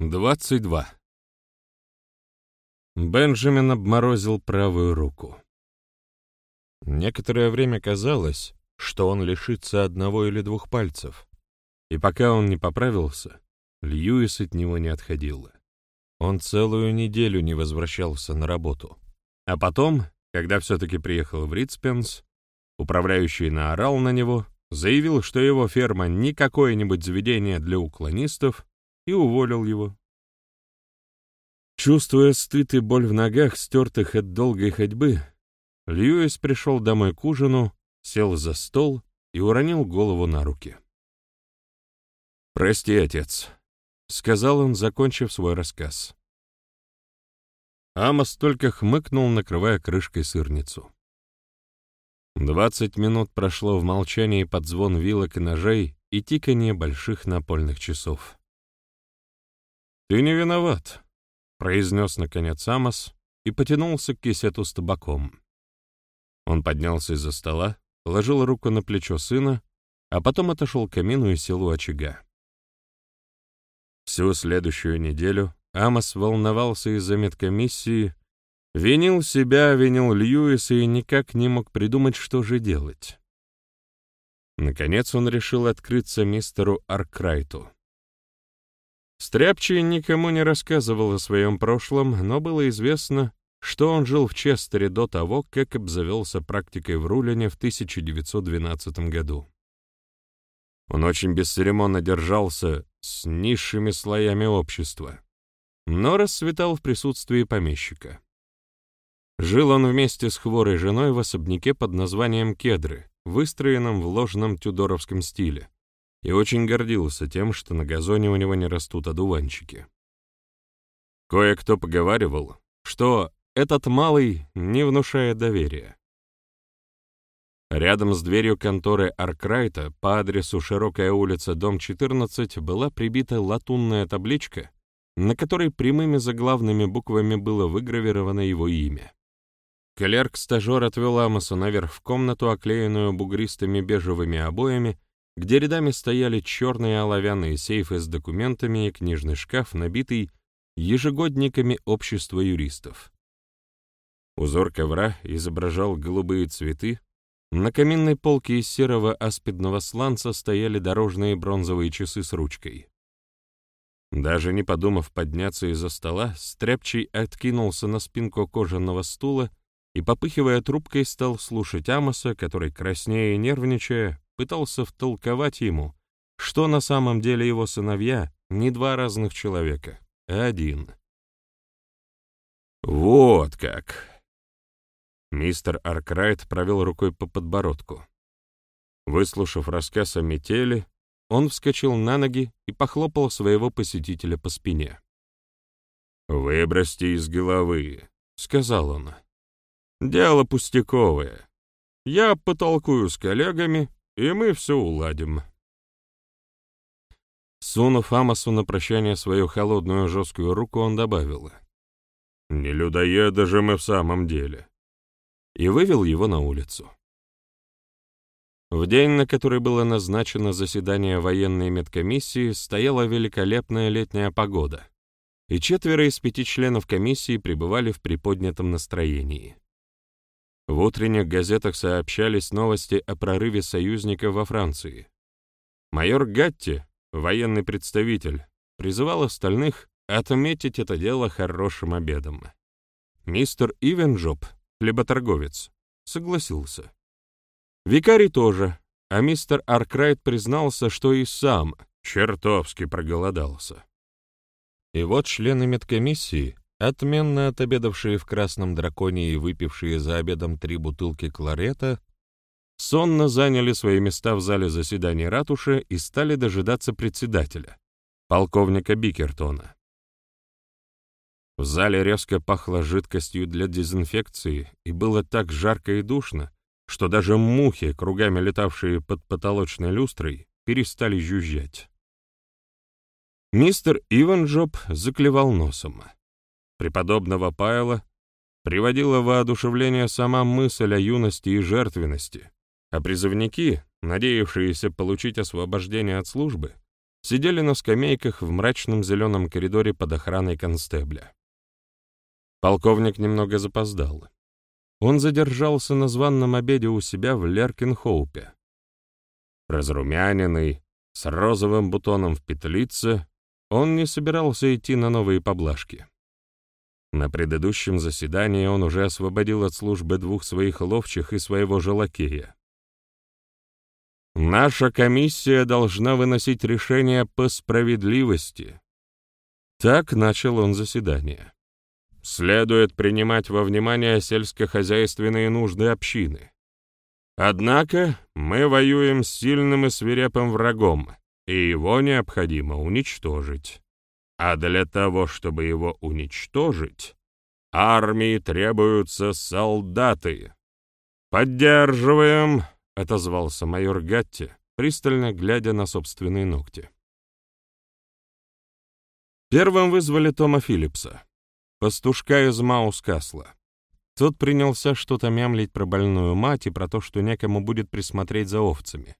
22. Бенджамин обморозил правую руку. Некоторое время казалось, что он лишится одного или двух пальцев, и пока он не поправился, Льюис от него не отходил. Он целую неделю не возвращался на работу. А потом, когда все-таки приехал в Ритспенс, управляющий наорал на него, заявил, что его ферма не какое-нибудь заведение для уклонистов, и уволил его. Чувствуя стыд и боль в ногах, стертых от долгой ходьбы, Льюис пришел домой к ужину, сел за стол и уронил голову на руки. «Прости, отец», — сказал он, закончив свой рассказ. Амос только хмыкнул, накрывая крышкой сырницу. Двадцать минут прошло в молчании под звон вилок и ножей и тиканье больших напольных часов. «Ты не виноват», — произнес наконец Амос и потянулся к кисету с табаком. Он поднялся из-за стола, положил руку на плечо сына, а потом отошел к камину и сел у очага. Всю следующую неделю Амос волновался из-за медкомиссии, винил себя, винил Льюиса и никак не мог придумать, что же делать. Наконец он решил открыться мистеру Аркрайту. Стряпчий никому не рассказывал о своем прошлом, но было известно, что он жил в Честере до того, как обзавелся практикой в Рулине в 1912 году. Он очень бесцеремонно держался с низшими слоями общества, но расцветал в присутствии помещика. Жил он вместе с хворой женой в особняке под названием «Кедры», выстроенном в ложном тюдоровском стиле, и очень гордился тем, что на газоне у него не растут одуванчики. Кое-кто поговаривал, что этот малый не внушает доверия. Рядом с дверью конторы Аркрайта по адресу Широкая улица, дом 14, была прибита латунная табличка, на которой прямыми заглавными буквами было выгравировано его имя. Клерк-стажер отвел Амоса наверх в комнату, оклеенную бугристыми бежевыми обоями, где рядами стояли черные оловянные сейфы с документами и книжный шкаф, набитый ежегодниками общества юристов. Узор ковра изображал голубые цветы, на каминной полке из серого аспидного сланца стояли дорожные бронзовые часы с ручкой. Даже не подумав подняться из-за стола, Стряпчий откинулся на спинку кожаного стула и, попыхивая трубкой, стал слушать Амоса, который, краснея и нервничая, пытался втолковать ему, что на самом деле его сыновья не два разных человека, а один. «Вот как!» Мистер Аркрайт провел рукой по подбородку. Выслушав рассказ о метели, он вскочил на ноги и похлопал своего посетителя по спине. «Выбросьте из головы», — сказал он. «Дело пустяковое. Я потолкую с коллегами, и мы все уладим». Сунув Амосу на прощание свою холодную жесткую руку, он добавил. «Не людоеды же мы в самом деле». И вывел его на улицу. В день, на который было назначено заседание военной медкомиссии, стояла великолепная летняя погода, и четверо из пяти членов комиссии пребывали в приподнятом настроении. В утренних газетах сообщались новости о прорыве союзников во Франции. Майор Гатти, военный представитель, призывал остальных отметить это дело хорошим обедом. Мистер Ивенджоп, хлеботорговец, согласился. Викарий тоже, а мистер Аркрайт признался, что и сам чертовски проголодался. И вот члены медкомиссии Отменно отобедавшие в «Красном драконе» и выпившие за обедом три бутылки кларета, сонно заняли свои места в зале заседаний ратуши и стали дожидаться председателя, полковника Бикертона. В зале резко пахло жидкостью для дезинфекции, и было так жарко и душно, что даже мухи, кругами летавшие под потолочной люстрой, перестали жужжать. Мистер Иванджоп заклевал носом преподобного Павла приводила в воодушевление сама мысль о юности и жертвенности, а призывники, надеявшиеся получить освобождение от службы, сидели на скамейках в мрачном зеленом коридоре под охраной констебля. Полковник немного запоздал. Он задержался на званном обеде у себя в Леркинхоупе. Разрумяненный, с розовым бутоном в петлице, он не собирался идти на новые поблажки. На предыдущем заседании он уже освободил от службы двух своих ловчих и своего же лакея. «Наша комиссия должна выносить решение по справедливости». Так начал он заседание. «Следует принимать во внимание сельскохозяйственные нужды общины. Однако мы воюем с сильным и свирепым врагом, и его необходимо уничтожить. А для того, чтобы его уничтожить, армии требуются солдаты. «Поддерживаем!» — отозвался майор Гатти, пристально глядя на собственные ногти. Первым вызвали Тома Филлипса, пастушка из Маус-Касла. Тот принялся что-то мямлить про больную мать и про то, что некому будет присмотреть за овцами.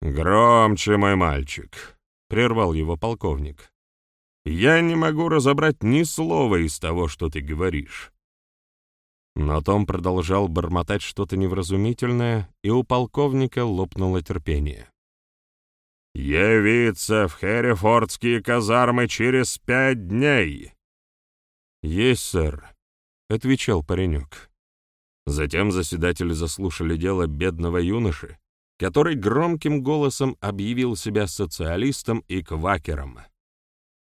«Громче, мой мальчик», — прервал его полковник. «Я не могу разобрать ни слова из того, что ты говоришь». Но Том продолжал бормотать что-то невразумительное, и у полковника лопнуло терпение. «Явиться в Херрифордские казармы через пять дней!» «Есть, сэр», — отвечал паренек. Затем заседатели заслушали дело бедного юноши, который громким голосом объявил себя социалистом и квакером.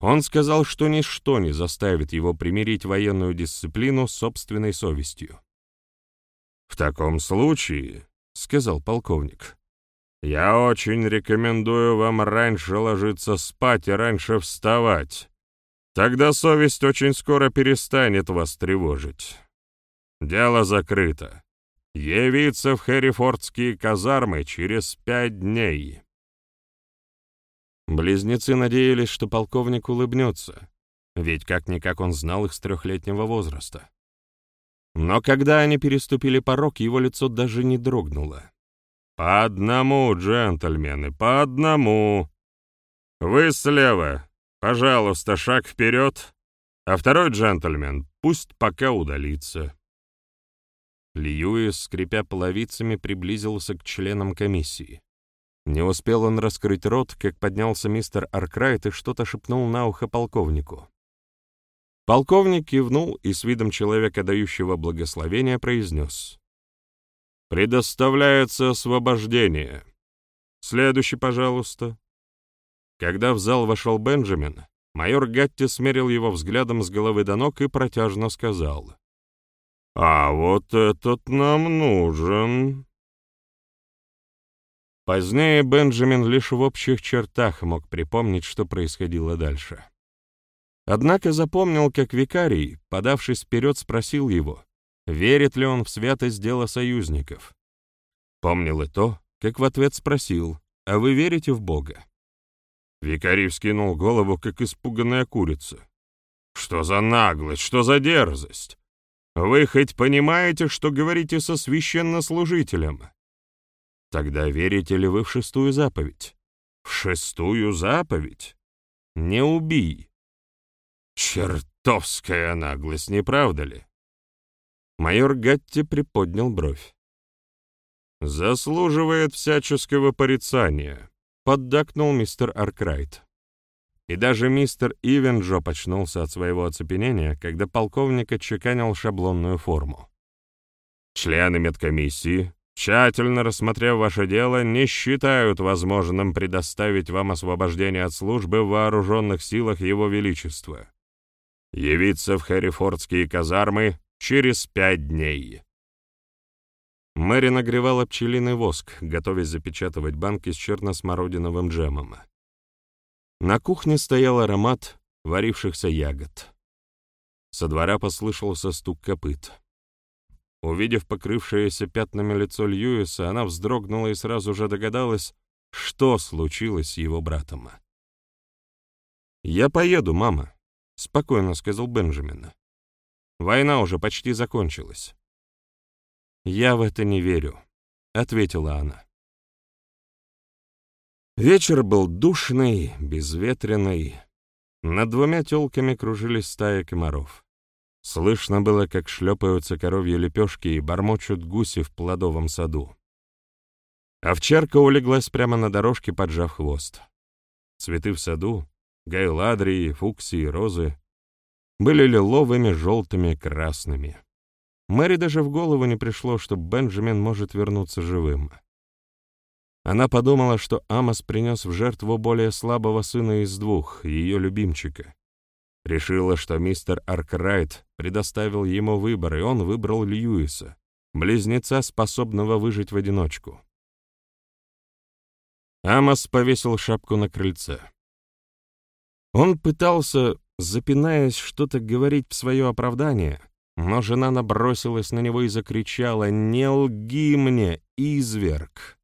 Он сказал, что ничто не заставит его примирить военную дисциплину с собственной совестью. «В таком случае», — сказал полковник, — «я очень рекомендую вам раньше ложиться спать и раньше вставать. Тогда совесть очень скоро перестанет вас тревожить. Дело закрыто явиться в Хэррифордские казармы через пять дней. Близнецы надеялись, что полковник улыбнется, ведь как-никак он знал их с трехлетнего возраста. Но когда они переступили порог, его лицо даже не дрогнуло. «По одному, джентльмены, по одному. Вы слева, пожалуйста, шаг вперед, а второй джентльмен пусть пока удалится». Льюис, скрипя половицами, приблизился к членам комиссии. Не успел он раскрыть рот, как поднялся мистер Аркрайт и что-то шепнул на ухо полковнику. Полковник кивнул и с видом человека, дающего благословение, произнес. «Предоставляется освобождение. Следующий, пожалуйста». Когда в зал вошел Бенджамин, майор Гатти смерил его взглядом с головы до ног и протяжно сказал. «А вот этот нам нужен». Позднее Бенджамин лишь в общих чертах мог припомнить, что происходило дальше. Однако запомнил, как викарий, подавшись вперед, спросил его, верит ли он в святость дела союзников. Помнил и то, как в ответ спросил, «А вы верите в Бога?» Викарий вскинул голову, как испуганная курица. «Что за наглость, что за дерзость? Вы хоть понимаете, что говорите со священнослужителем? Тогда верите ли вы в шестую заповедь? В шестую заповедь? Не убий. Чертовская наглость, не правда ли? Майор Гатти приподнял бровь. «Заслуживает всяческого порицания», — поддакнул мистер Аркрайт. И даже мистер Ивенджо почнулся от своего оцепенения, когда полковник отчеканил шаблонную форму. Члены медкомиссии, тщательно рассмотрев ваше дело, не считают возможным предоставить вам освобождение от службы в вооруженных силах Его Величества. Явиться в Хэррифордские казармы через пять дней. Мэри нагревала пчелиный воск, готовясь запечатывать банки с черносмородиновым джемом. На кухне стоял аромат варившихся ягод. Со двора послышался стук копыт. Увидев покрывшееся пятнами лицо Льюиса, она вздрогнула и сразу же догадалась, что случилось с его братом. «Я поеду, мама», — спокойно сказал Бенджамин. «Война уже почти закончилась». «Я в это не верю», — ответила она. Вечер был душный, безветренный. Над двумя телками кружились стаи комаров. Слышно было, как шлепаются коровьи лепешки и бормочут гуси в плодовом саду. Овчарка улеглась прямо на дорожке, поджав хвост. Цветы в саду, гайладрии, фуксии, розы, были лиловыми, желтыми, красными. Мэри даже в голову не пришло, что Бенджамин может вернуться живым. Она подумала, что Амос принес в жертву более слабого сына из двух, ее любимчика. Решила, что мистер Аркрайт предоставил ему выбор, и он выбрал Льюиса, близнеца, способного выжить в одиночку. Амос повесил шапку на крыльце. Он пытался, запинаясь, что-то говорить в свое оправдание, но жена набросилась на него и закричала «Не лги мне, изверг!»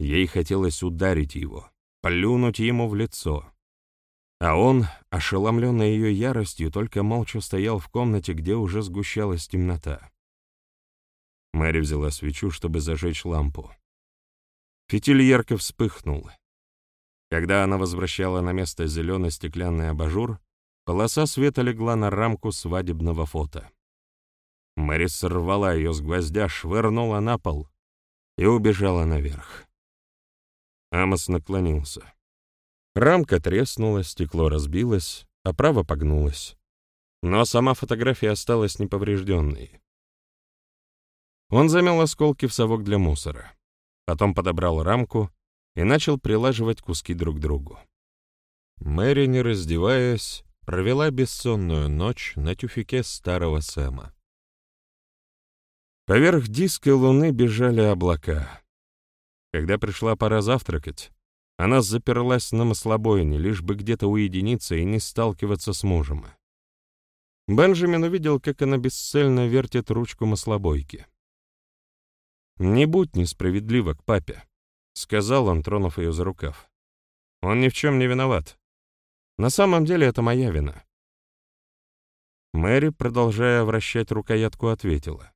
Ей хотелось ударить его, плюнуть ему в лицо. А он, ошеломленный ее яростью, только молча стоял в комнате, где уже сгущалась темнота. Мэри взяла свечу, чтобы зажечь лампу. Фитиль ярко вспыхнул. Когда она возвращала на место зеленый стеклянный абажур, полоса света легла на рамку свадебного фото. Мэри сорвала ее с гвоздя, швырнула на пол и убежала наверх. Амос наклонился. Рамка треснула, стекло разбилось, оправа погнулась. Но сама фотография осталась неповрежденной. Он замел осколки в совок для мусора. Потом подобрал рамку и начал прилаживать куски друг к другу. Мэри, не раздеваясь, провела бессонную ночь на тюфике старого Сэма. Поверх диска луны бежали облака. Когда пришла пора завтракать, она заперлась на маслобойне, лишь бы где-то уединиться и не сталкиваться с мужем. Бенджамин увидел, как она бесцельно вертит ручку маслобойки. «Не будь несправедлива к папе», — сказал он, тронув ее за рукав. «Он ни в чем не виноват. На самом деле это моя вина». Мэри, продолжая вращать рукоятку, ответила.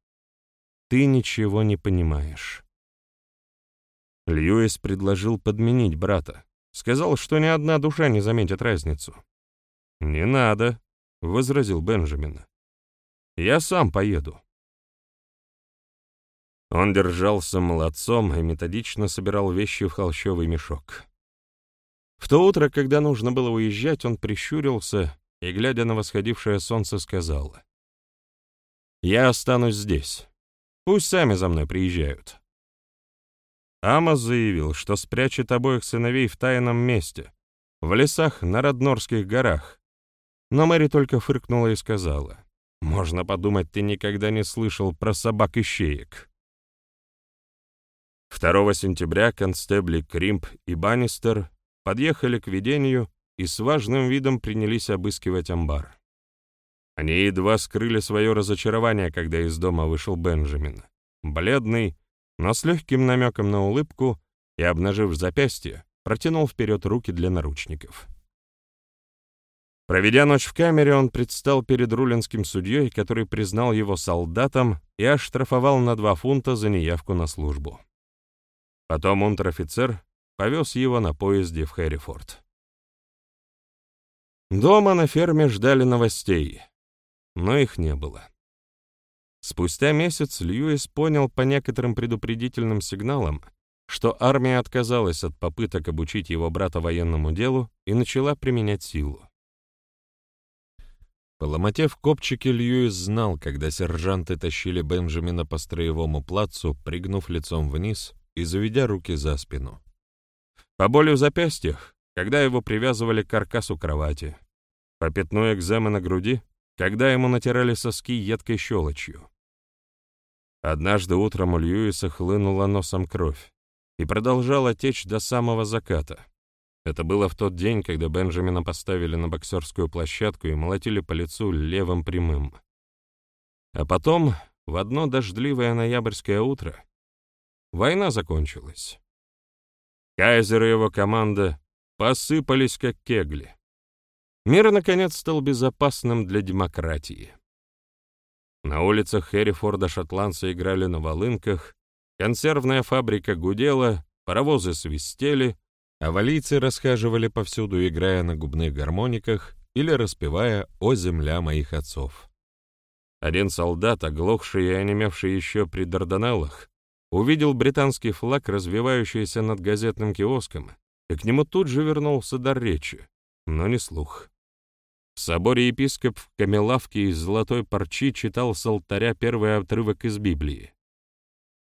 «Ты ничего не понимаешь. Льюис предложил подменить брата. Сказал, что ни одна душа не заметит разницу. «Не надо», — возразил Бенджамин. «Я сам поеду». Он держался молодцом и методично собирал вещи в холщовый мешок. В то утро, когда нужно было уезжать, он прищурился и, глядя на восходившее солнце, сказал, «Я останусь здесь. Пусть сами за мной приезжают». Амос заявил, что спрячет обоих сыновей в тайном месте, в лесах на Роднорских горах. Но Мэри только фыркнула и сказала, «Можно подумать, ты никогда не слышал про собак-ищеек». 2 сентября констебли Кримп и Баннистер подъехали к видению и с важным видом принялись обыскивать амбар. Они едва скрыли свое разочарование, когда из дома вышел Бенджамин, бледный, но с легким намеком на улыбку и, обнажив запястье, протянул вперед руки для наручников. Проведя ночь в камере, он предстал перед рулинским судьей, который признал его солдатом и оштрафовал на два фунта за неявку на службу. Потом унтер-офицер повез его на поезде в Хэррифорд. Дома на ферме ждали новостей, но их не было. Спустя месяц Льюис понял по некоторым предупредительным сигналам, что армия отказалась от попыток обучить его брата военному делу и начала применять силу. По ломоте в копчике Льюис знал, когда сержанты тащили Бенджамина по строевому плацу, пригнув лицом вниз и заведя руки за спину. По боли в запястьях, когда его привязывали к каркасу кровати. По пятну экземы на груди, когда ему натирали соски едкой щелочью. Однажды утром у Льюиса хлынула носом кровь и продолжала течь до самого заката. Это было в тот день, когда Бенджамина поставили на боксерскую площадку и молотили по лицу левым прямым. А потом, в одно дождливое ноябрьское утро, война закончилась. Кайзер и его команда посыпались как кегли. Мир, наконец, стал безопасным для демократии. На улицах Хэррифорда шотландцы играли на волынках, консервная фабрика гудела, паровозы свистели, а валийцы расхаживали повсюду, играя на губных гармониках или распевая «О земля моих отцов». Один солдат, оглохший и онемевший еще при Дарданеллах, увидел британский флаг, развивающийся над газетным киоском, и к нему тут же вернулся дар речи, но не слух. В соборе епископ в камелавке из золотой парчи читал с алтаря первый отрывок из Библии.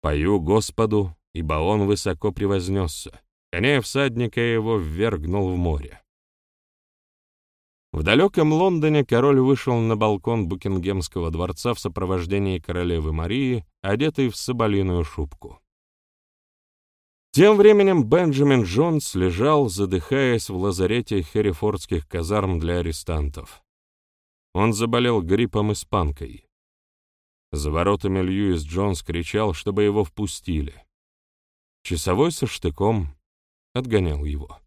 «Пою Господу, ибо Он высоко превознесся, коня всадника его ввергнул в море». В далеком Лондоне король вышел на балкон Букингемского дворца в сопровождении королевы Марии, одетой в соболиную шубку. Тем временем Бенджамин Джонс лежал, задыхаясь в лазарете херрифордских казарм для арестантов. Он заболел гриппом испанкой. За воротами Льюис Джонс кричал, чтобы его впустили. Часовой со штыком отгонял его.